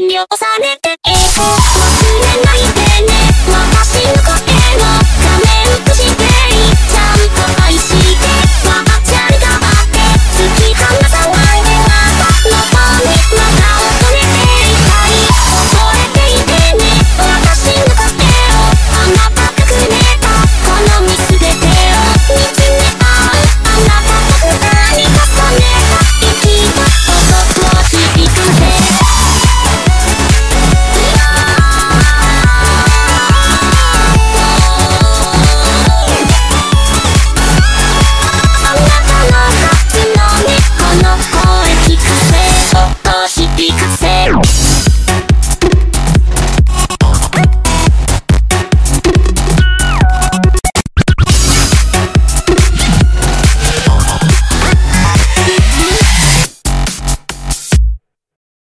に魅了されて、え忘れないで